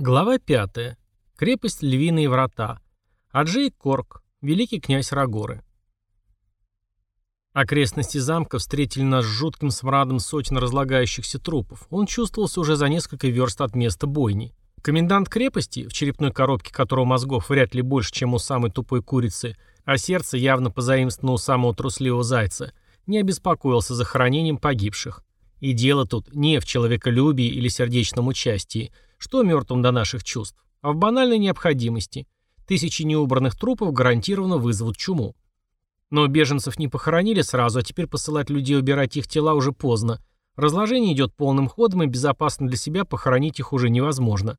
Глава 5. Крепость Львиные врата. Аджей Корк. Великий князь Рагоры. Окрестности замка встретили нас с жутким смрадом сотен разлагающихся трупов. Он чувствовался уже за несколько верст от места бойни. Комендант крепости, в черепной коробке которого мозгов вряд ли больше, чем у самой тупой курицы, а сердце явно позаимствовано у самого трусливого зайца, не обеспокоился захоронением погибших. И дело тут не в человеколюбии или сердечном участии – что мертвым до наших чувств? А в банальной необходимости. Тысячи неубранных трупов гарантированно вызовут чуму. Но беженцев не похоронили сразу, а теперь посылать людей убирать их тела уже поздно. Разложение идет полным ходом, и безопасно для себя похоронить их уже невозможно.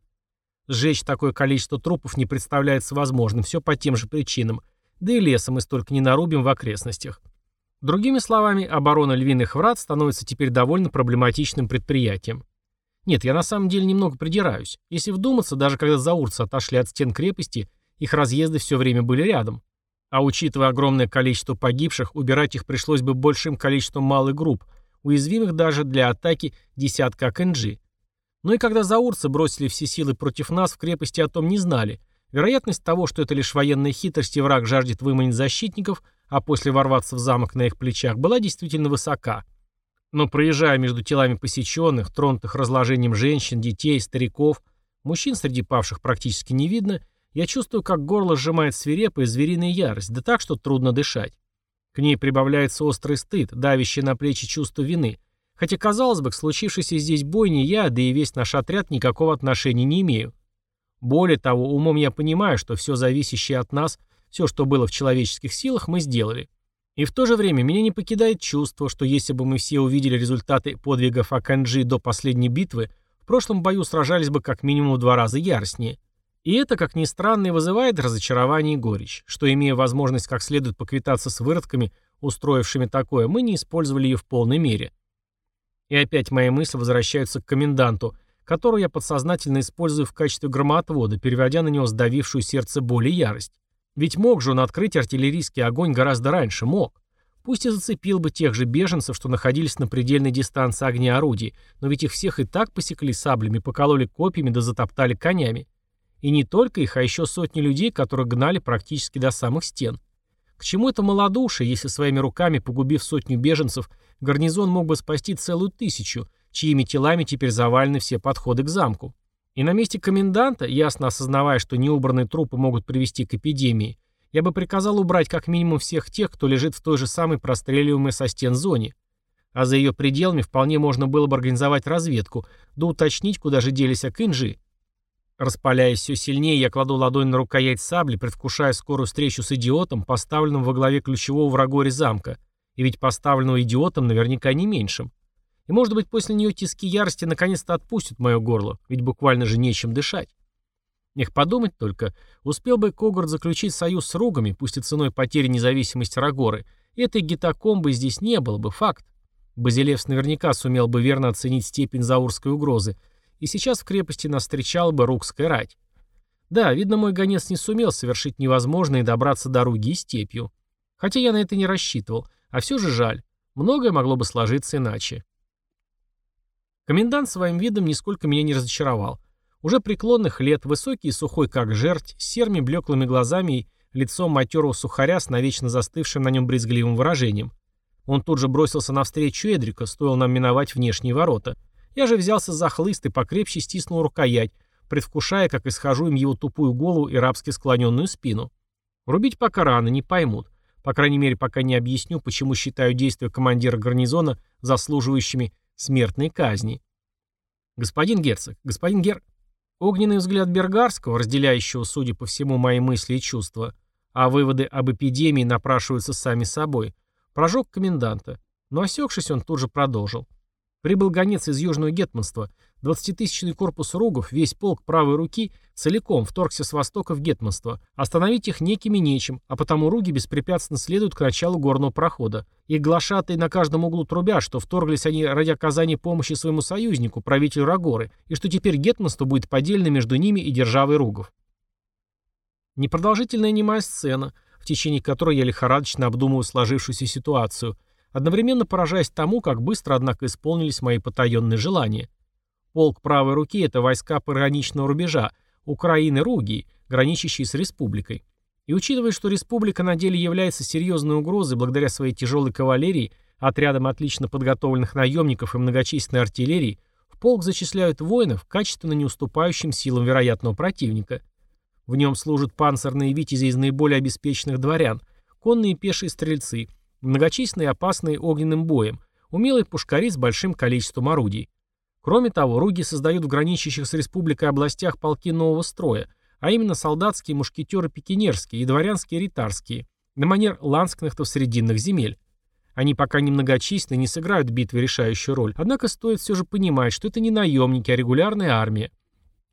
Сжечь такое количество трупов не представляется возможным, все по тем же причинам. Да и леса мы столько не нарубим в окрестностях. Другими словами, оборона львиных врат становится теперь довольно проблематичным предприятием. Нет, я на самом деле немного придираюсь. Если вдуматься, даже когда заурцы отошли от стен крепости, их разъезды все время были рядом. А учитывая огромное количество погибших, убирать их пришлось бы большим количеством малых групп, уязвимых даже для атаки десятка КНЖ. Но и когда заурцы бросили все силы против нас, в крепости о том не знали. Вероятность того, что это лишь военная хитрость и враг жаждет выманить защитников, а после ворваться в замок на их плечах, была действительно высока – но проезжая между телами посеченных, тронутых разложением женщин, детей, стариков, мужчин среди павших практически не видно, я чувствую, как горло сжимает свирепая звериная ярость, да так, что трудно дышать. К ней прибавляется острый стыд, давящий на плечи чувство вины. Хотя, казалось бы, к случившейся здесь бойне я, да и весь наш отряд никакого отношения не имею. Более того, умом я понимаю, что все зависящее от нас, все, что было в человеческих силах, мы сделали. И в то же время меня не покидает чувство, что если бы мы все увидели результаты подвигов Аканджи до последней битвы, в прошлом бою сражались бы как минимум в два раза яростнее. И это, как ни странно, и вызывает разочарование и горечь, что, имея возможность как следует поквитаться с выродками, устроившими такое, мы не использовали ее в полной мере. И опять мои мысли возвращаются к коменданту, которого я подсознательно использую в качестве громоотвода, переводя на него сдавившую сердце боль и ярость. Ведь мог же он открыть артиллерийский огонь гораздо раньше, мог. Пусть и зацепил бы тех же беженцев, что находились на предельной дистанции огня орудий, но ведь их всех и так посекли саблями, покололи копьями да затоптали конями. И не только их, а еще сотни людей, которых гнали практически до самых стен. К чему это малодушие, если своими руками, погубив сотню беженцев, гарнизон мог бы спасти целую тысячу, чьими телами теперь завалены все подходы к замку? И на месте коменданта, ясно осознавая, что неубранные трупы могут привести к эпидемии, я бы приказал убрать как минимум всех тех, кто лежит в той же самой простреливаемой со стен зоне. А за ее пределами вполне можно было бы организовать разведку, да уточнить, куда же делись Акинжи. Распаляясь все сильнее, я кладу ладонь на рукоять сабли, предвкушая скорую встречу с идиотом, поставленным во главе ключевого врагоря замка. И ведь поставленного идиотом наверняка не меньшим. И может быть после нее тиски ярости наконец-то отпустят мое горло, ведь буквально же нечем дышать. Их подумать только, успел бы Когорт заключить союз с Ругами, пусть и ценой потери независимости Рагоры, этой гитакомбы здесь не было бы, факт. Базилевс наверняка сумел бы верно оценить степень заурской угрозы, и сейчас в крепости нас встречала бы Рукская рать. Да, видно, мой гонец не сумел совершить невозможное и добраться до Руги и степью. Хотя я на это не рассчитывал, а все же жаль. Многое могло бы сложиться иначе. Комендант своим видом нисколько меня не разочаровал. Уже преклонных лет, высокий и сухой как жерть, с серыми блеклыми глазами и лицом матерого сухаря с навечно застывшим на нем брезгливым выражением. Он тут же бросился навстречу Эдрика, стоило нам миновать внешние ворота. Я же взялся за хлыст и покрепче стиснул рукоять, предвкушая, как исхожу им его тупую голову и рабски склоненную спину. Рубить пока рано, не поймут. По крайней мере, пока не объясню, почему считаю действия командира гарнизона заслуживающими смертной казни. Господин герцог, господин гер... Огненный взгляд Бергарского, разделяющего, судя по всему, мои мысли и чувства, а выводы об эпидемии напрашиваются сами собой, прожег коменданта, но осекшись, он тут же продолжил. Прибыл гонец из Южного Гетманства. Двадцатитысячный корпус ругов, весь полк правой руки, целиком вторгся с востока в Гетманство. Остановить их некими нечем, а потому руги беспрепятственно следуют к началу горного прохода. И глашатые на каждом углу трубят, что вторглись они ради оказания помощи своему союзнику, правителю Рагоры, и что теперь Гетманство будет поделено между ними и державой ругов. Непродолжительная немая сцена, в течение которой я лихорадочно обдумываю сложившуюся ситуацию – одновременно поражаясь тому, как быстро, однако, исполнились мои потаенные желания. Полк правой руки – это войска пограничного рубежа, Украины Ругии, граничащие с республикой. И учитывая, что республика на деле является серьезной угрозой благодаря своей тяжелой кавалерии, отрядам отлично подготовленных наемников и многочисленной артиллерии, в полк зачисляют воинов, качественно не уступающим силам вероятного противника. В нем служат панцирные витязи из наиболее обеспеченных дворян, конные и пешие стрельцы, многочисленные и опасные огненным боем, умелые пушкари с большим количеством орудий. Кроме того, руги создают в граничащих с республикой областях полки нового строя, а именно солдатские мушкетеры пекинерские и дворянские ритарские, на манер ланскнахтов срединных земель. Они пока немногочисленны и не сыграют в битве решающую роль, однако стоит все же понимать, что это не наемники, а регулярная армия.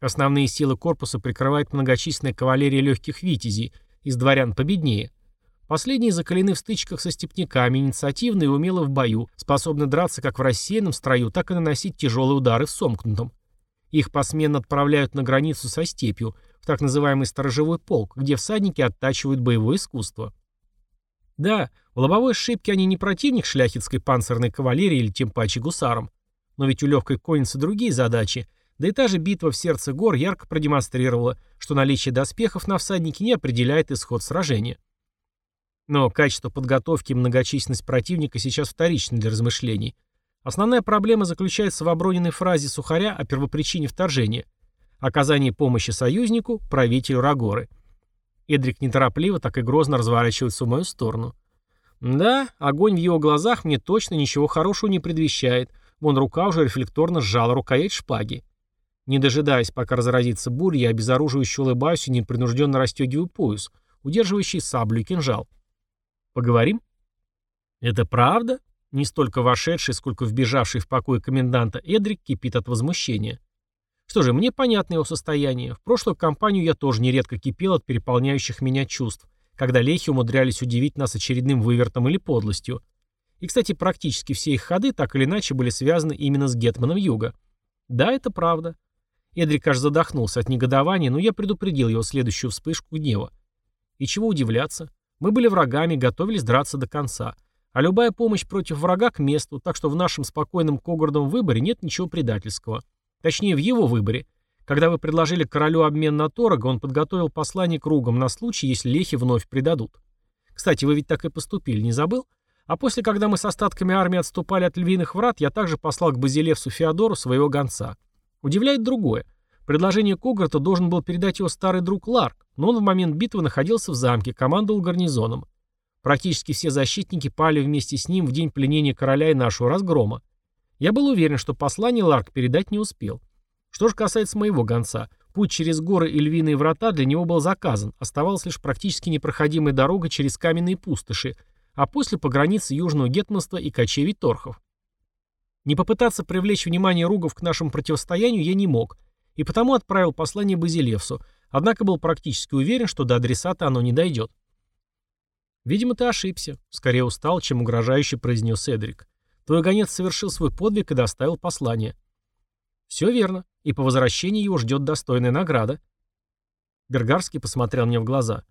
Основные силы корпуса прикрывает многочисленная кавалерия легких витязей, из дворян победнее. Последние закалены в стычках со степняками, инициативны и умелы в бою, способны драться как в рассеянном строю, так и наносить тяжелые удары в сомкнутом. Их посменно отправляют на границу со степью, в так называемый сторожевой полк, где всадники оттачивают боевое искусство. Да, в лобовой шибке они не противник шляхетской панцирной кавалерии или тем паче гусарам. Но ведь у легкой конницы другие задачи, да и та же битва в сердце гор ярко продемонстрировала, что наличие доспехов на всаднике не определяет исход сражения. Но качество подготовки и многочисленность противника сейчас вторичны для размышлений. Основная проблема заключается в оброненной фразе Сухаря о первопричине вторжения – оказании помощи союзнику, правителю Рагоры. Эдрик неторопливо, так и грозно разворачивается в мою сторону. Да, огонь в его глазах мне точно ничего хорошего не предвещает. Вон рука уже рефлекторно сжала рукоять шпаги. Не дожидаясь, пока разразится буря, я обезоруживающе улыбаюсь и непринужденно расстегиваю пояс, удерживающий саблю и кинжал. Поговорим? Это правда? Не столько вошедший, сколько вбежавший в покой коменданта Эдрик кипит от возмущения. Что же, мне понятно его состояние. В прошлую кампанию я тоже нередко кипел от переполняющих меня чувств, когда лехи умудрялись удивить нас очередным вывертом или подлостью. И, кстати, практически все их ходы так или иначе были связаны именно с Гетманом Юга. Да, это правда. Эдрик аж задохнулся от негодования, но я предупредил его следующую вспышку гнева. И чего удивляться? Мы были врагами, готовились драться до конца. А любая помощь против врага к месту, так что в нашем спокойном Когордом выборе нет ничего предательского. Точнее, в его выборе. Когда вы предложили королю обмен на Торога, он подготовил послание кругом на случай, если лехи вновь предадут. Кстати, вы ведь так и поступили, не забыл? А после, когда мы с остатками армии отступали от львиных врат, я также послал к Базилевсу Феодору своего гонца. Удивляет другое. Предложение Когарта должен был передать его старый друг Ларк, но он в момент битвы находился в замке, командовал гарнизоном. Практически все защитники пали вместе с ним в день пленения короля и нашего разгрома. Я был уверен, что послание Ларк передать не успел. Что же касается моего гонца, путь через горы и львиные врата для него был заказан, оставалась лишь практически непроходимая дорога через каменные пустоши, а после по границе Южного Гетманства и кочевий Торхов. Не попытаться привлечь внимание Ругов к нашему противостоянию я не мог, и потому отправил послание Базилевсу, однако был практически уверен, что до адресата оно не дойдет. «Видимо, ты ошибся», — скорее устал, чем угрожающе произнес Эдрик. «Твой гонец совершил свой подвиг и доставил послание». «Все верно, и по возвращении его ждет достойная награда». Бергарский посмотрел мне в глаза.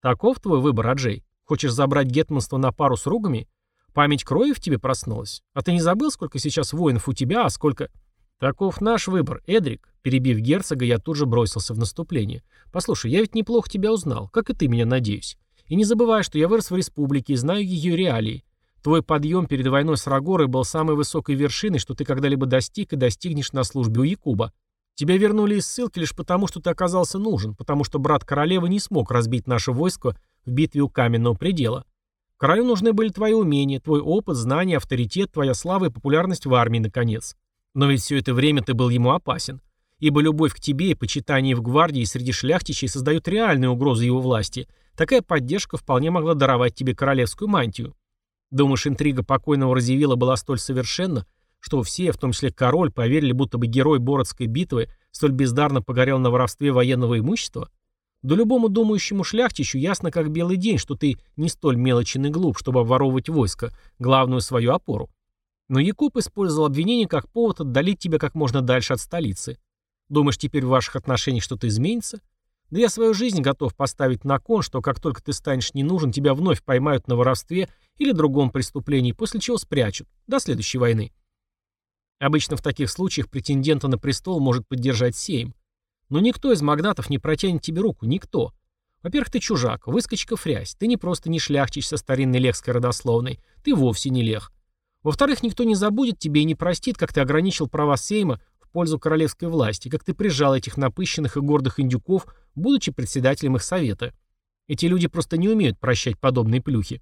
«Таков твой выбор, Аджей? Хочешь забрать гетманство на пару с ругами? Память крови в тебе проснулась? А ты не забыл, сколько сейчас воинов у тебя, а сколько...» «Таков наш выбор, Эдрик», Перебив герцога, я тут же бросился в наступление. «Послушай, я ведь неплохо тебя узнал, как и ты меня, надеюсь. И не забывай, что я вырос в республике и знаю ее реалии. Твой подъем перед войной с Рагорой был самой высокой вершиной, что ты когда-либо достиг и достигнешь на службе у Якуба. Тебя вернули из ссылки лишь потому, что ты оказался нужен, потому что брат королевы не смог разбить наше войско в битве у каменного предела. Королю нужны были твои умения, твой опыт, знания, авторитет, твоя слава и популярность в армии, наконец. Но ведь все это время ты был ему опасен ибо любовь к тебе и почитание в гвардии среди шляхтичей создают реальную угрозу его власти. Такая поддержка вполне могла даровать тебе королевскую мантию. Думаешь, интрига покойного Разивила была столь совершенна, что все, в том числе король, поверили, будто бы герой Бородской битвы столь бездарно погорел на воровстве военного имущества? Да любому думающему шляхтичу ясно как белый день, что ты не столь мелочен и глуп, чтобы обворовывать войско, главную свою опору. Но Якуб использовал обвинение как повод отдалить тебя как можно дальше от столицы. Думаешь, теперь в ваших отношениях что-то изменится? Да я свою жизнь готов поставить на кон, что как только ты станешь не нужен, тебя вновь поймают на воровстве или другом преступлении, после чего спрячут. До следующей войны. Обычно в таких случаях претендента на престол может поддержать Сейм. Но никто из магнатов не протянет тебе руку, никто. Во-первых, ты чужак, выскочка фрязь, ты не просто не шляхтич со старинной лехской родословной, ты вовсе не лех. Во-вторых, никто не забудет тебе и не простит, как ты ограничил права Сейма в пользу королевской власти, как ты прижал этих напыщенных и гордых индюков, будучи председателем их совета. Эти люди просто не умеют прощать подобные плюхи.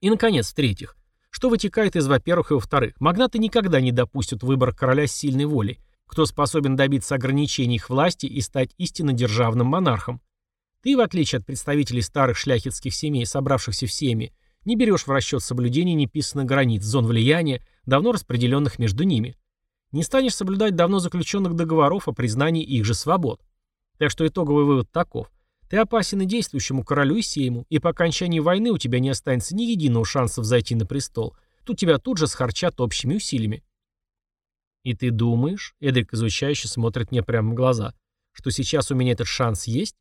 И, наконец, в-третьих, что вытекает из во-первых и во-вторых, магнаты никогда не допустят выбора короля с сильной волей, кто способен добиться ограничений их власти и стать истинно державным монархом. Ты, в отличие от представителей старых шляхетских семей, собравшихся в семьи, не берешь в расчет соблюдение неписанных границ, зон влияния, давно распределенных между ними. Не станешь соблюдать давно заключенных договоров о признании их же свобод. Так что итоговый вывод таков. Ты опасен и действующему королю и сейму, и по окончании войны у тебя не останется ни единого шанса взойти на престол. Тут тебя тут же схарчат общими усилиями. «И ты думаешь?» — Эдрик изучающе смотрит мне прямо в глаза. «Что сейчас у меня этот шанс есть?»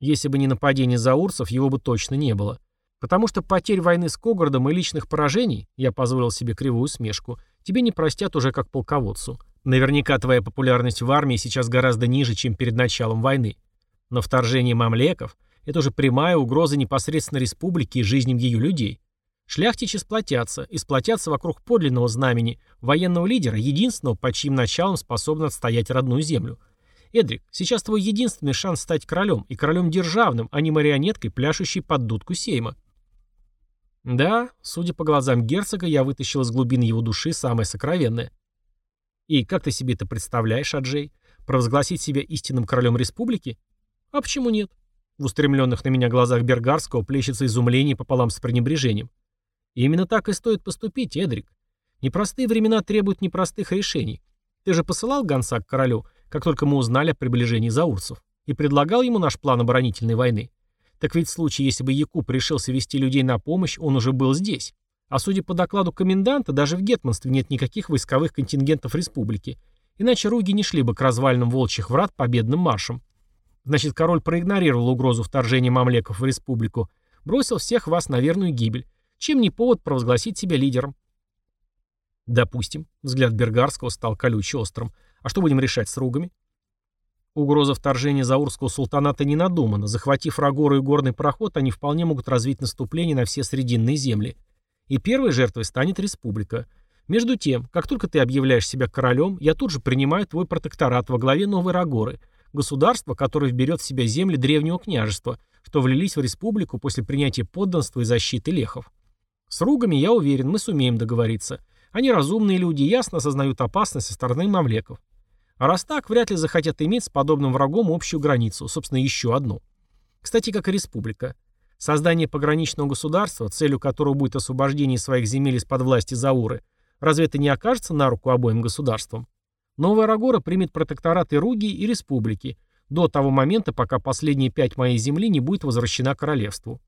Если бы не нападение заурцев, его бы точно не было. Потому что потерь войны с Когородом и личных поражений, я позволил себе кривую смешку, тебе не простят уже как полководцу. Наверняка твоя популярность в армии сейчас гораздо ниже, чем перед началом войны. Но вторжение мамлеков – это уже прямая угроза непосредственно республике и жизням ее людей. Шляхтичи сплотятся, и сплотятся вокруг подлинного знамени, военного лидера, единственного, под чьим началом способен отстоять родную землю. Эдрик, сейчас твой единственный шанс стать королем, и королем державным, а не марионеткой, пляшущей под дудку Сейма. Да, судя по глазам герцога, я вытащил из глубин его души самое сокровенное. И как ты себе это представляешь, Аджей? Провозгласить себя истинным королем республики? А почему нет? В устремленных на меня глазах Бергарского плещется изумление пополам с пренебрежением. И именно так и стоит поступить, Эдрик. Непростые времена требуют непростых решений. Ты же посылал гонца к королю, как только мы узнали о приближении заурцев, и предлагал ему наш план оборонительной войны. Так ведь в случае, если бы Якуб решился вести людей на помощь, он уже был здесь. А судя по докладу коменданта, даже в Гетманстве нет никаких войсковых контингентов республики. Иначе руги не шли бы к развалинам волчьих врат победным маршем. Значит, король проигнорировал угрозу вторжения мамлеков в республику, бросил всех вас на верную гибель, чем не повод провозгласить себя лидером. Допустим, взгляд Бергарского стал колюче острым. А что будем решать с ругами? Угроза вторжения Заурского султаната не надумана. Захватив Рагору и горный проход, они вполне могут развить наступление на все срединные земли. И первой жертвой станет республика. Между тем, как только ты объявляешь себя королем, я тут же принимаю твой протекторат во главе Новой Рагоры, государства, которое вберет в себя земли древнего княжества, что влились в республику после принятия подданства и защиты лехов. С Ругами, я уверен, мы сумеем договориться. Они разумные люди, ясно осознают опасность со стороны мамлеков. А раз так, вряд ли захотят иметь с подобным врагом общую границу, собственно, еще одну. Кстати, как и республика. Создание пограничного государства, целью которого будет освобождение своих земель из-под власти Зауры, разве это не окажется на руку обоим государствам? Новая Рагора примет протектораты Ругии и республики, до того момента, пока последние пять моей земли не будет возвращена королевству.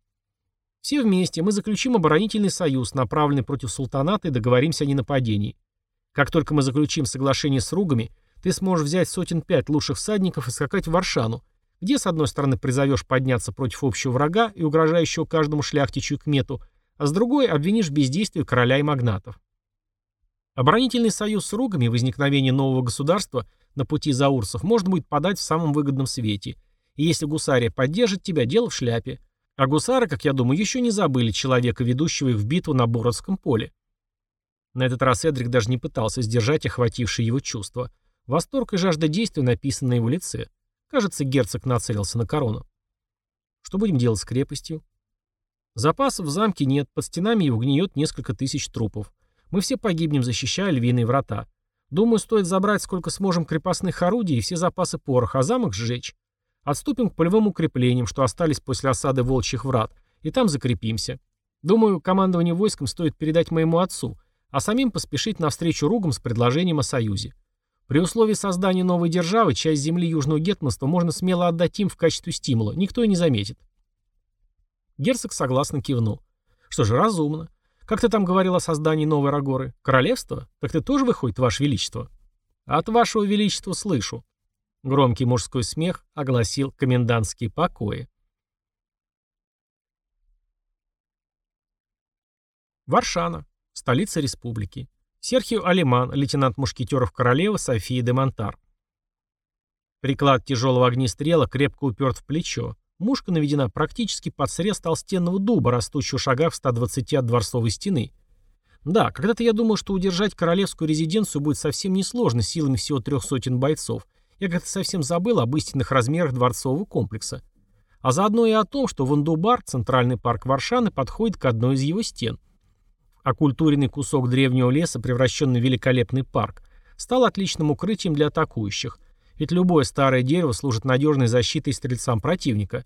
Все вместе мы заключим оборонительный союз, направленный против султаната, и договоримся о ненападении. Как только мы заключим соглашение с Ругами, ты сможешь взять сотен пять лучших всадников и скакать в Варшану, где, с одной стороны, призовешь подняться против общего врага и угрожающего каждому шляхтичу и кмету, а с другой обвинишь в бездействии короля и магнатов. Оборонительный союз с Ругами и возникновение нового государства на пути заурцев можно будет подать в самом выгодном свете. И если гусария поддержит тебя, дело в шляпе. А гусары, как я думаю, еще не забыли человека, ведущего их в битву на Бородском поле. На этот раз Эдрик даже не пытался сдержать охватившие его чувства. Восторг и жажда действия написаны на его лице. Кажется, герцог нацелился на корону. Что будем делать с крепостью? Запасов в замке нет, под стенами его гниет несколько тысяч трупов. Мы все погибнем, защищая львиные врата. Думаю, стоит забрать сколько сможем крепостных орудий и все запасы пороха, а замок сжечь. Отступим к полевым укреплениям, что остались после осады волчьих врат, и там закрепимся. Думаю, командование войском стоит передать моему отцу, а самим поспешить навстречу ругам с предложением о союзе. При условии создания новой державы часть земли Южного Гетманства можно смело отдать им в качестве стимула, никто и не заметит. Герцог согласно кивнул. Что же, разумно. Как ты там говорил о создании новой Рагоры? Королевство? Так ты тоже выходит, Ваше Величество? От Вашего Величества слышу. Громкий мужской смех огласил комендантские покои. Варшана, столица республики. Серхио Алиман, лейтенант мушкетеров королевы Софии де Монтар. Приклад тяжелого огнестрела крепко уперт в плечо. Мушка наведена практически под срез толстенного дуба, растущего в шагах в 120 от дворцовой стены. Да, когда-то я думал, что удержать королевскую резиденцию будет совсем несложно силами всего трех сотен бойцов. Я как-то совсем забыл об истинных размерах дворцового комплекса. А заодно и о том, что Вандубар, центральный парк Варшаны, подходит к одной из его стен. Оккультуренный кусок древнего леса, превращенный в великолепный парк, стал отличным укрытием для атакующих, ведь любое старое дерево служит надежной защитой стрельцам противника.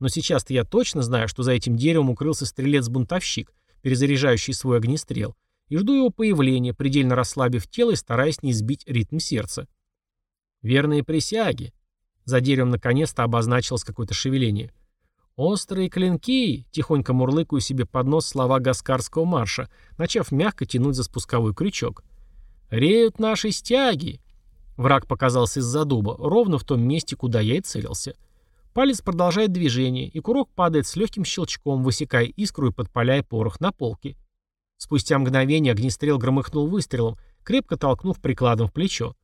Но сейчас-то я точно знаю, что за этим деревом укрылся стрелец-бунтовщик, перезаряжающий свой огнестрел, и жду его появления, предельно расслабив тело и стараясь не сбить ритм сердца. Верные присяги. За деревом наконец-то обозначилось какое-то шевеление. «Острые клинки!» — тихонько мурлыкаю себе под нос слова гаскарского марша, начав мягко тянуть за спусковой крючок. «Реют наши стяги!» Враг показался из-за дуба, ровно в том месте, куда я и целился. Палец продолжает движение, и курок падает с легким щелчком, высекая искру и подпаляя порох на полке. Спустя мгновение огнестрел громыхнул выстрелом, крепко толкнув прикладом в плечо.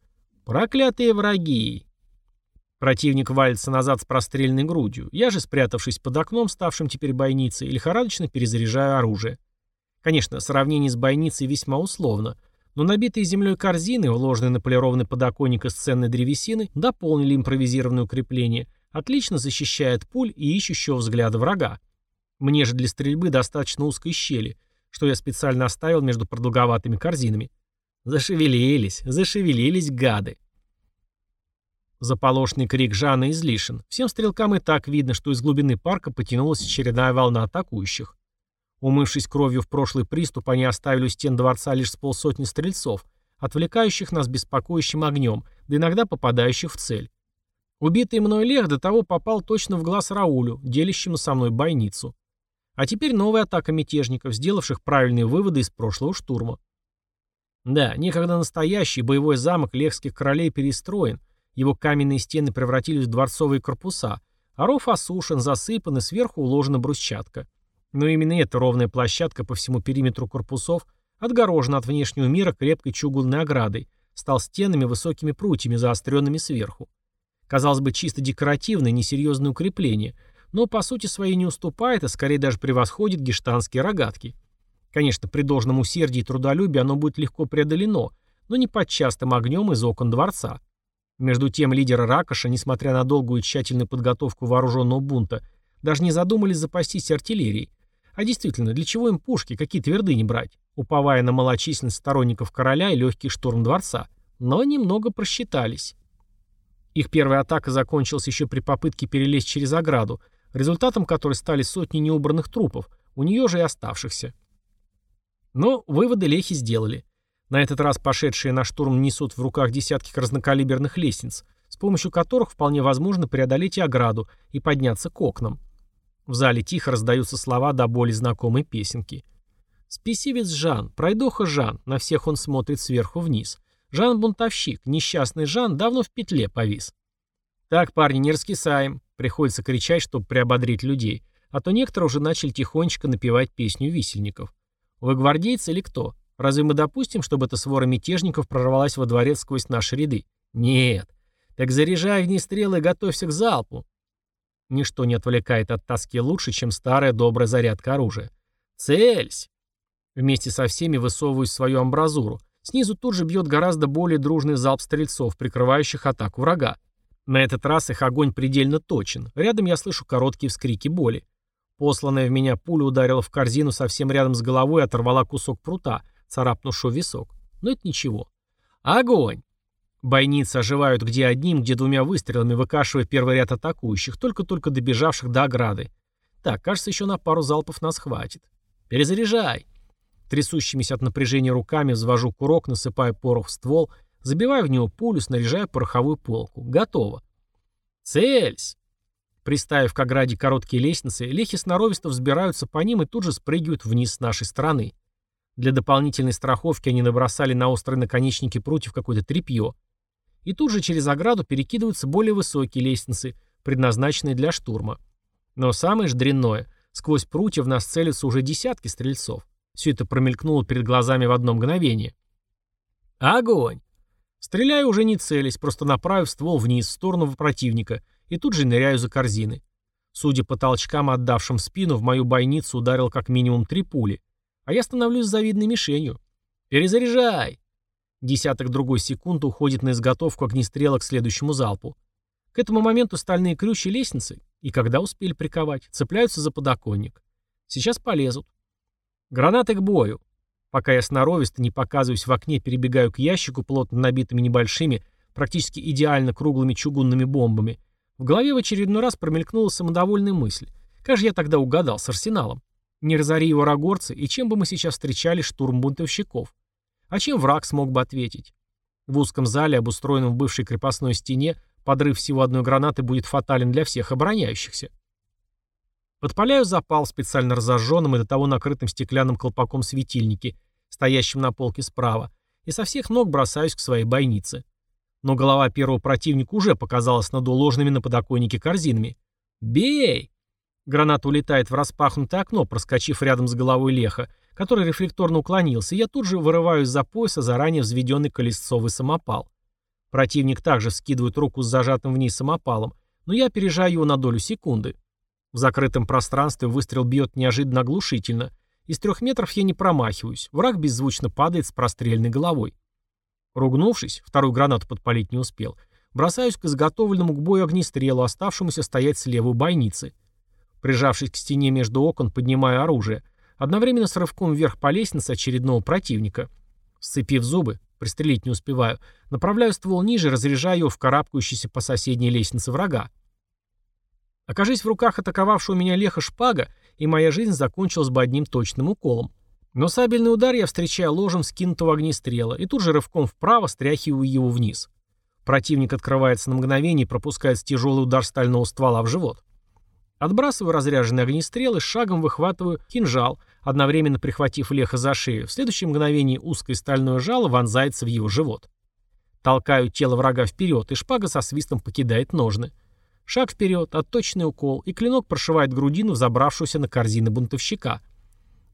«Проклятые враги!» Противник валится назад с простреленной грудью. Я же, спрятавшись под окном, ставшим теперь бойницей, лихорадочно перезаряжаю оружие. Конечно, сравнение с бойницей весьма условно, но набитые землей корзины, вложенные на полированный подоконник из ценной древесины, дополнили импровизированное укрепление, отлично защищая от пуль и ищущего взгляда врага. Мне же для стрельбы достаточно узкой щели, что я специально оставил между продолговатыми корзинами. Зашевелились, зашевелились гады. Заполошный крик Жана излишен. Всем стрелкам и так видно, что из глубины парка потянулась очередная волна атакующих. Умывшись кровью в прошлый приступ, они оставили у стен дворца лишь с полсотни стрельцов, отвлекающих нас беспокоящим огнем, да иногда попадающих в цель. Убитый мной Лех до того попал точно в глаз Раулю, делящему со мной бойницу. А теперь новая атака мятежников, сделавших правильные выводы из прошлого штурма. Да, некогда настоящий боевой замок лехских королей перестроен, его каменные стены превратились в дворцовые корпуса, а ров осушен, засыпан и сверху уложена брусчатка. Но именно эта ровная площадка по всему периметру корпусов отгорожена от внешнего мира крепкой чугунной оградой, стал стенами высокими прутьями, заостренными сверху. Казалось бы, чисто декоративное, несерьезное укрепление, но по сути своей не уступает, а скорее даже превосходит гештанские рогатки. Конечно, при должном усердии и трудолюбии оно будет легко преодолено, но не под частым огнем из окон дворца. Между тем лидеры Ракоша, несмотря на долгую и тщательную подготовку вооруженного бунта, даже не задумались запастись артиллерией, а действительно, для чего им пушки, какие твердыни брать, уповая на малочисленность сторонников короля и легкий штурм дворца? Но немного просчитались. Их первая атака закончилась еще при попытке перелезть через ограду, результатом которой стали сотни неубранных трупов, у нее же и оставшихся. Но выводы лехи сделали. На этот раз пошедшие на штурм несут в руках десятки разнокалиберных лестниц, с помощью которых вполне возможно преодолеть и ограду и подняться к окнам. В зале тихо раздаются слова до боли знакомой песенки. Спесивец Жан, пройдоха Жан, на всех он смотрит сверху вниз. Жан-бунтовщик, несчастный Жан давно в петле повис. Так, парни, не раскисаем. Приходится кричать, чтобы приободрить людей. А то некоторые уже начали тихонечко напевать песню висельников. Вы гвардейцы или кто? Разве мы допустим, чтобы эта свора мятежников прорвалась во дворец сквозь наши ряды? Нет. Так заряжай огнестрелы и готовься к залпу. Ничто не отвлекает от тоски лучше, чем старая добрая зарядка оружия. Цельсь! Вместе со всеми высовываюсь в свою амбразуру. Снизу тут же бьет гораздо более дружный залп стрельцов, прикрывающих атаку врага. На этот раз их огонь предельно точен. Рядом я слышу короткие вскрики боли. Посланная в меня пуля ударила в корзину совсем рядом с головой и оторвала кусок прута, царапнувшего висок. Но это ничего. Огонь! Бойницы оживают где одним, где двумя выстрелами, выкашивая первый ряд атакующих, только-только добежавших до ограды. Так, кажется, еще на пару залпов нас хватит. Перезаряжай. Трясущимися от напряжения руками взвожу курок, насыпаю порох в ствол, забиваю в него пулю, снаряжаю пороховую полку. Готово. Цельсь! Приставив к ограде короткие лестницы, лехи сноровисто взбираются по ним и тут же спрыгивают вниз с нашей стороны. Для дополнительной страховки они набросали на острые наконечники прутьев какое-то тряпье. И тут же через ограду перекидываются более высокие лестницы, предназначенные для штурма. Но самое же дрянное, сквозь прутья в нас целятся уже десятки стрельцов. Все это промелькнуло перед глазами в одно мгновение. Огонь! Стреляю уже не целясь, просто направив ствол вниз, в сторону противника, и тут же ныряю за корзины. Судя по толчкам, отдавшим спину, в мою бойницу ударил как минимум три пули. А я становлюсь завидной мишенью. «Перезаряжай!» Десяток другой секунды уходит на изготовку огнестрела к следующему залпу. К этому моменту стальные крючи лестницы, и когда успели приковать, цепляются за подоконник. Сейчас полезут. Гранаты к бою. Пока я сноровисто не показываюсь в окне, перебегаю к ящику, плотно набитыми небольшими, практически идеально круглыми чугунными бомбами. В голове в очередной раз промелькнула самодовольная мысль. Как же я тогда угадал с арсеналом? Не разори его рогорцы, и чем бы мы сейчас встречали штурм бунтовщиков? А чем враг смог бы ответить? В узком зале, обустроенном в бывшей крепостной стене, подрыв всего одной гранаты будет фатален для всех обороняющихся. Подпаляю запал специально разожженным и до того накрытым стеклянным колпаком светильники, стоящим на полке справа, и со всех ног бросаюсь к своей бойнице. Но голова первого противника уже показалась над уложенными на подоконнике корзинами. «Бей!» Граната улетает в распахнутое окно, проскочив рядом с головой леха, который рефлекторно уклонился, и я тут же вырываю из-за пояса заранее взведенный колесцовый самопал. Противник также скидывает руку с зажатым в ней самопалом, но я опережаю его на долю секунды. В закрытом пространстве выстрел бьет неожиданно оглушительно. Из трех метров я не промахиваюсь, враг беззвучно падает с прострельной головой. Ругнувшись, вторую гранату подпалить не успел, бросаюсь к изготовленному к бою огнестрелу, оставшемуся стоять слева у бойницы. Прижавшись к стене между окон, поднимаю оружие — Одновременно с рывком вверх по лестнице очередного противника. Сцепив зубы, пристрелить не успеваю, направляю ствол ниже, разряжаю его в карабкающийся по соседней лестнице врага. Окажись в руках атаковавшего меня леха шпага, и моя жизнь закончилась бы одним точным уколом. Но сабельный удар я встречаю ложем скинутого огнестрела и тут же рывком вправо стряхиваю его вниз. Противник открывается на мгновение и пропускает тяжелый удар стального ствола в живот. Отбрасываю разряженный огнестрел и шагом выхватываю кинжал, одновременно прихватив леха за шею. В следующее мгновение узкое стальное жало вонзается в его живот. Толкаю тело врага вперед, и шпага со свистом покидает ножны. Шаг вперед, отточенный укол, и клинок прошивает грудину забравшуюся на корзины бунтовщика.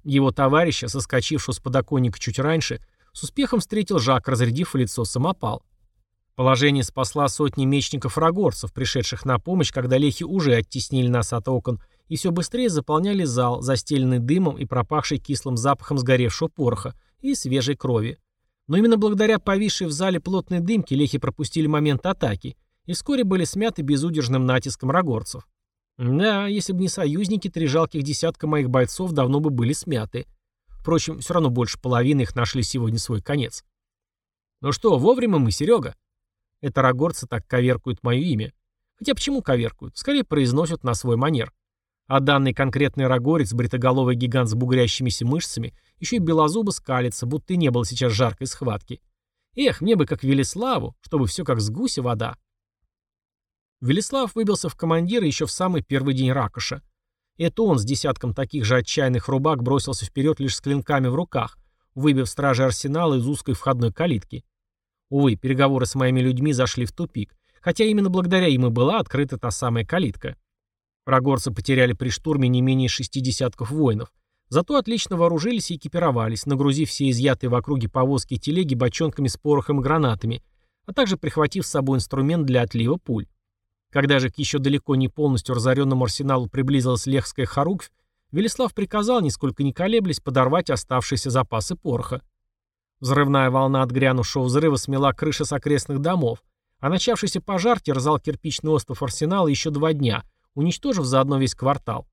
Его товарища, соскочившего с подоконника чуть раньше, с успехом встретил Жак, разрядив в лицо самопал. Положение спасла сотни мечников-рогорцев, пришедших на помощь, когда лехи уже оттеснили нас от окон и все быстрее заполняли зал, застеленный дымом и пропахший кислым запахом сгоревшего пороха и свежей крови. Но именно благодаря повисшей в зале плотной дымке лехи пропустили момент атаки и вскоре были смяты безудержным натиском рогорцев. Да, если бы не союзники, три жалких десятка моих бойцов давно бы были смяты. Впрочем, все равно больше половины их нашли сегодня свой конец. «Ну что, вовремя мы, Серега?» Это рогорцы так коверкуют мое имя. Хотя почему коверкуют? Скорее произносят на свой манер. А данный конкретный рогорец, бритоголовый гигант с бугрящимися мышцами, еще и белозубо скалится, будто и не было сейчас жаркой схватки. Эх, мне бы как Велеславу, чтобы все как с гуся вода. Велеслав выбился в командиры еще в самый первый день ракоша. Это он с десятком таких же отчаянных рубак бросился вперед лишь с клинками в руках, выбив стражи арсенала из узкой входной калитки. Увы, переговоры с моими людьми зашли в тупик, хотя именно благодаря им и была открыта та самая калитка. Рогорцы потеряли при штурме не менее шести десятков воинов, зато отлично вооружились и экипировались, нагрузив все изъятые в округе повозки и телеги бочонками с порохом и гранатами, а также прихватив с собой инструмент для отлива пуль. Когда же к еще далеко не полностью разоренному арсеналу приблизилась Лехская Харуквь, Велеслав приказал, нисколько не колеблясь, подорвать оставшиеся запасы пороха. Взрывная волна от грянувшего взрыва смела крыши с окрестных домов, а начавшийся пожар терзал кирпичный остров арсенала еще два дня, уничтожив заодно весь квартал.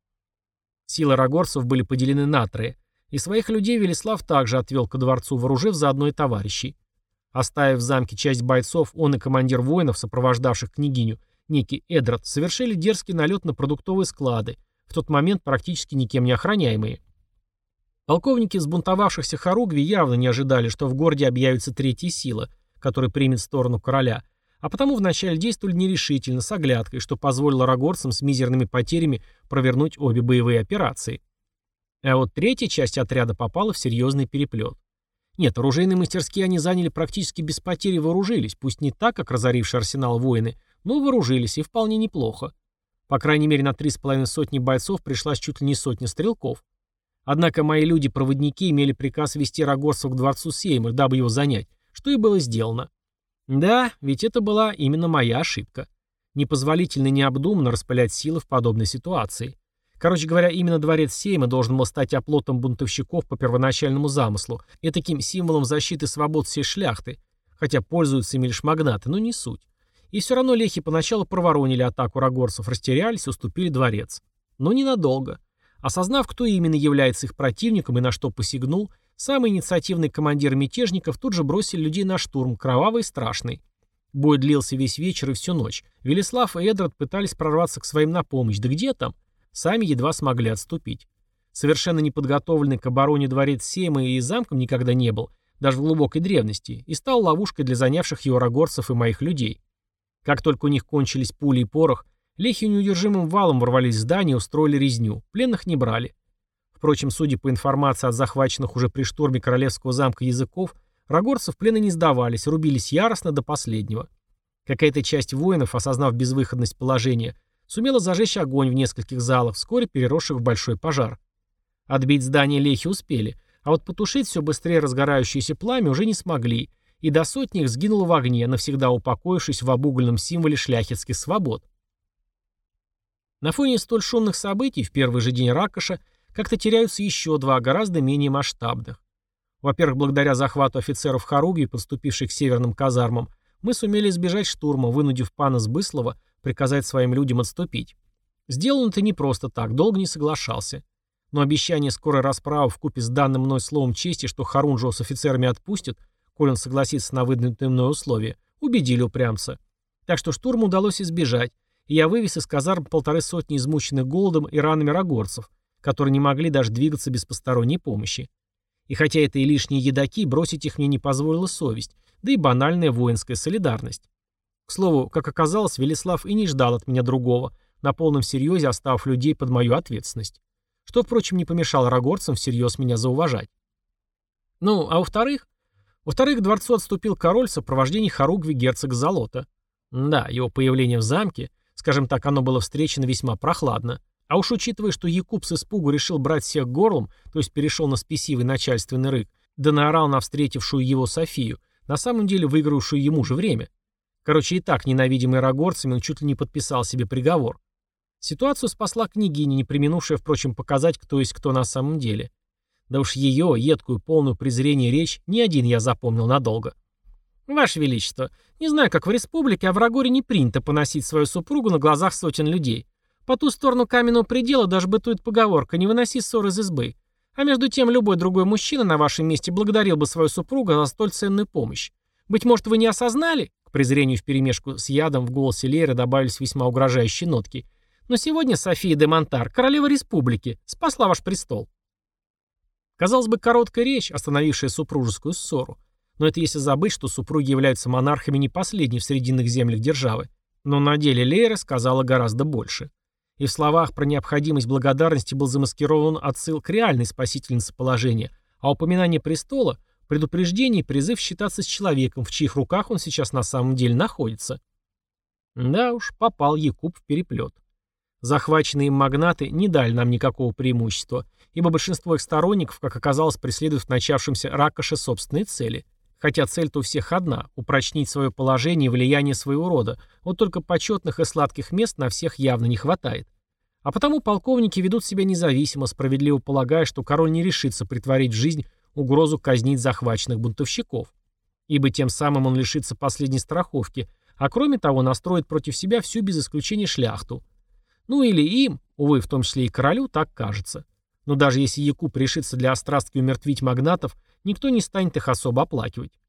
Силы рогорцев были поделены на трое, и своих людей Велеслав также отвел ко дворцу, вооружив заодно и товарищей. Оставив в замке часть бойцов, он и командир воинов, сопровождавших княгиню, некий Эдрат, совершили дерзкий налет на продуктовые склады, в тот момент практически никем не охраняемые. Полковники взбунтовавшихся Харугви явно не ожидали, что в городе объявится третья сила, которая примет сторону короля, а потому вначале действовали нерешительно, с оглядкой, что позволило рогорцам с мизерными потерями провернуть обе боевые операции. А вот третья часть отряда попала в серьезный переплет. Нет, оружейные мастерские они заняли практически без потерь и вооружились, пусть не так, как разоривший арсенал воины, но вооружились и вполне неплохо. По крайней мере, на три с половиной сотни бойцов пришлась чуть ли не сотня стрелков. Однако мои люди-проводники имели приказ вести Рогорцев к дворцу Сеймер, дабы его занять, что и было сделано. Да, ведь это была именно моя ошибка. Непозволительно необдуманно распылять силы в подобной ситуации. Короче говоря, именно дворец Сейма должен был стать оплотом бунтовщиков по первоначальному замыслу и таким символом защиты свобод всей шляхты, хотя пользуются ими лишь магнаты, но не суть. И все равно лехи поначалу проворонили атаку рогорцев, растерялись уступили дворец. Но ненадолго. Осознав, кто именно является их противником и на что посягнул, самый инициативный командир мятежников тут же бросили людей на штурм, кровавый и страшный. Бой длился весь вечер и всю ночь. Велислав и Эдрат пытались прорваться к своим на помощь. Да где там? Сами едва смогли отступить. Совершенно неподготовленный к обороне дворец Сейма и замком никогда не был, даже в глубокой древности, и стал ловушкой для занявших его рогорцев и моих людей. Как только у них кончились пули и порох, лехи неудержимым валом ворвались в здание и устроили резню. Пленных не брали. Впрочем, судя по информации от захваченных уже при штурме королевского замка языков, рогорцев плена не сдавались, рубились яростно до последнего. Какая-то часть воинов, осознав безвыходность положения, сумела зажечь огонь в нескольких залах, вскоре переросших в большой пожар. Отбить здание лехи успели, а вот потушить все быстрее разгорающееся пламя уже не смогли, и до сотни их сгинуло в огне, навсегда упокоившись в обугольном символе шляхетских свобод. На фоне столь шумных событий в первый же день Ракоша как-то теряются еще два, гораздо менее масштабных. Во-первых, благодаря захвату офицеров Харуги, подступивших к северным казармам, мы сумели избежать штурма, вынудив пана Сбыслова приказать своим людям отступить. Сделано это не просто так, долго не соглашался. Но обещание скорой расправы вкупе с данным мной словом чести, что Харунжио с офицерами отпустят, коль он согласится на выдвинутые мной условия, убедили упрямца. Так что штурм удалось избежать, я вывез из казарм полторы сотни измученных голодом и ранами рогорцев, которые не могли даже двигаться без посторонней помощи. И хотя это и лишние едаки, бросить их мне не позволила совесть, да и банальная воинская солидарность. К слову, как оказалось, Велислав и не ждал от меня другого, на полном серьезе оставив людей под мою ответственность. Что, впрочем, не помешало рогорцам всерьез меня зауважать. Ну, а во-вторых, во-вторых, к дворцу отступил король в сопровождении Харугви герцога Золота. Да, его появление в замке, скажем так, оно было встречено весьма прохладно. А уж учитывая, что Якуб с испугу решил брать всех горлом, то есть перешел на спесивый начальственный рык, да наорал на встретившую его Софию, на самом деле выигравшую ему же время. Короче, и так ненавидимый рогорцами он чуть ли не подписал себе приговор. Ситуацию спасла княгиня, не применувшая, впрочем, показать, кто есть кто на самом деле. Да уж ее, едкую, полную презрения речь, ни один я запомнил надолго. «Ваше Величество, не знаю, как в республике, а в Рагоре не принято поносить свою супругу на глазах сотен людей. По ту сторону каменного предела даже бытует поговорка «не выноси ссор из избы». А между тем, любой другой мужчина на вашем месте благодарил бы свою супругу за столь ценную помощь. Быть может, вы не осознали?» К презрению вперемешку с ядом в голосе Леры добавились весьма угрожающие нотки. «Но сегодня София де Монтар, королева республики, спасла ваш престол». Казалось бы, короткая речь, остановившая супружескую ссору. Но это если забыть, что супруги являются монархами не последней в срединных землях державы. Но на деле Лейра сказала гораздо больше. И в словах про необходимость благодарности был замаскирован отсыл к реальной спасительнице положения, а упоминание престола – предупреждение и призыв считаться с человеком, в чьих руках он сейчас на самом деле находится. Да уж, попал Якуб в переплет. Захваченные им магнаты не дали нам никакого преимущества, ибо большинство их сторонников, как оказалось, преследуют в начавшемся ракоше собственные цели. Хотя цель-то у всех одна – упрочнить свое положение и влияние своего рода, вот только почетных и сладких мест на всех явно не хватает. А потому полковники ведут себя независимо, справедливо полагая, что король не решится притворить в жизнь угрозу казнить захваченных бунтовщиков. Ибо тем самым он лишится последней страховки, а кроме того настроит против себя всю без исключения шляхту – ну или им, увы, в том числе и королю, так кажется. Но даже если Якуб решится для острастки умертвить магнатов, никто не станет их особо оплакивать.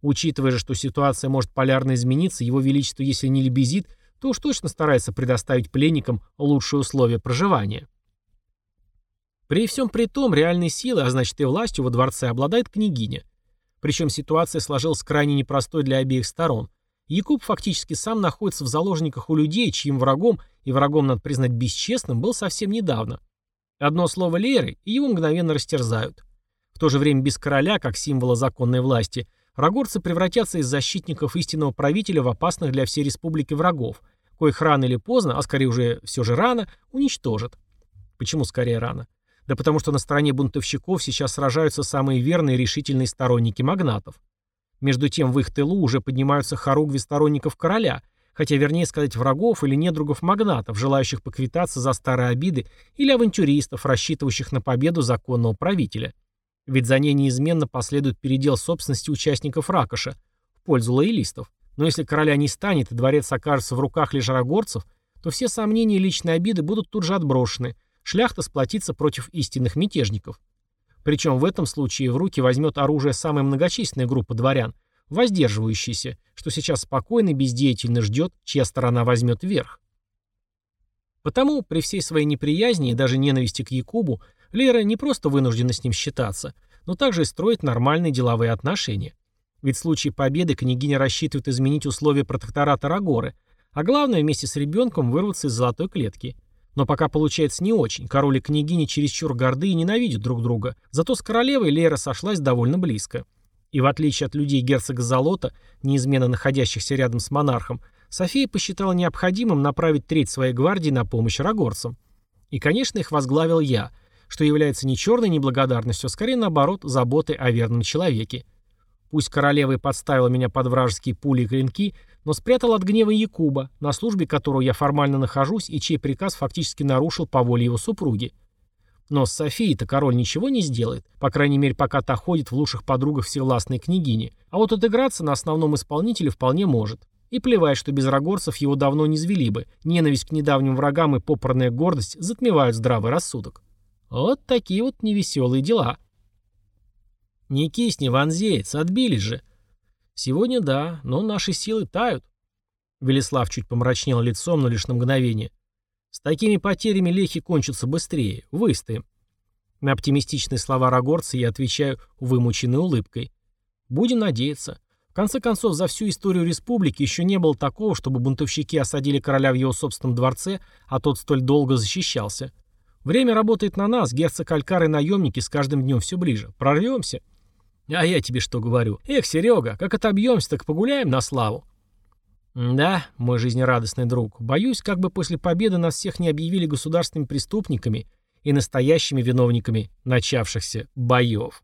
Учитывая же, что ситуация может полярно измениться, его величество, если не лебезит, то уж точно старается предоставить пленникам лучшие условия проживания. При всем при том, реальной силой, а значит и властью во дворце обладает княгиня. Причем ситуация сложилась крайне непростой для обеих сторон. Якуб фактически сам находится в заложниках у людей, чьим врагом, и врагом, надо признать, бесчестным, был совсем недавно. Одно слово Леры, и его мгновенно растерзают. В то же время без короля, как символа законной власти, рогорцы превратятся из защитников истинного правителя в опасных для всей республики врагов, коих рано или поздно, а скорее уже все же рано, уничтожат. Почему скорее рано? Да потому что на стороне бунтовщиков сейчас сражаются самые верные и решительные сторонники магнатов. Между тем в их тылу уже поднимаются хоругви сторонников короля, хотя вернее сказать врагов или недругов магнатов, желающих поквитаться за старые обиды, или авантюристов, рассчитывающих на победу законного правителя. Ведь за ней неизменно последует передел собственности участников Ракоша в пользу лоялистов. Но если короля не станет и дворец окажется в руках лишь рогорцев, то все сомнения и личные обиды будут тут же отброшены, шляхта сплотится против истинных мятежников. Причем в этом случае в руки возьмет оружие самая многочисленная группа дворян, воздерживающаяся, что сейчас спокойно и бездеятельно ждет, чья сторона возьмет верх. Потому, при всей своей неприязни и даже ненависти к Якубу, Лера не просто вынуждена с ним считаться, но также и строить нормальные деловые отношения. Ведь в случае победы княгиня рассчитывает изменить условия протектората Рагоры, а главное вместе с ребенком вырваться из золотой клетки. Но пока получается не очень, король и княгиня чересчур горды и ненавидят друг друга, зато с королевой Лера сошлась довольно близко. И в отличие от людей герцога Золота, неизменно находящихся рядом с монархом, София посчитала необходимым направить треть своей гвардии на помощь рогорцам. И, конечно, их возглавил я, что является не черной неблагодарностью, а скорее наоборот, заботой о верном человеке. Пусть королева и подставила меня под вражеские пули и клинки, но спрятал от гнева Якуба, на службе которого я формально нахожусь и чей приказ фактически нарушил по воле его супруги. Но с Софией-то король ничего не сделает, по крайней мере, пока та ходит в лучших подругах всевластной княгини, а вот отыграться на основном исполнителе вполне может. И плевать, что без рогорцев его давно не звели бы, ненависть к недавним врагам и попорная гордость затмевают здравый рассудок. Вот такие вот невеселые дела. Не кисни, ванзеец, отбились же. Сегодня да, но наши силы тают. Велислав чуть помрачнел лицом, но лишь на мгновение. С такими потерями лехи кончатся быстрее. Выстоим. На оптимистичные слова Рогорца я отвечаю вымученной улыбкой. Будем надеяться. В конце концов, за всю историю республики еще не было такого, чтобы бунтовщики осадили короля в его собственном дворце, а тот столь долго защищался. Время работает на нас, герцог Алькар и наемники с каждым днем все ближе. Прорвемся. А я тебе что говорю? Эх, Серега, как отобьемся, так погуляем на славу. Да, мой жизнерадостный друг, боюсь, как бы после победы нас всех не объявили государственными преступниками и настоящими виновниками начавшихся боев.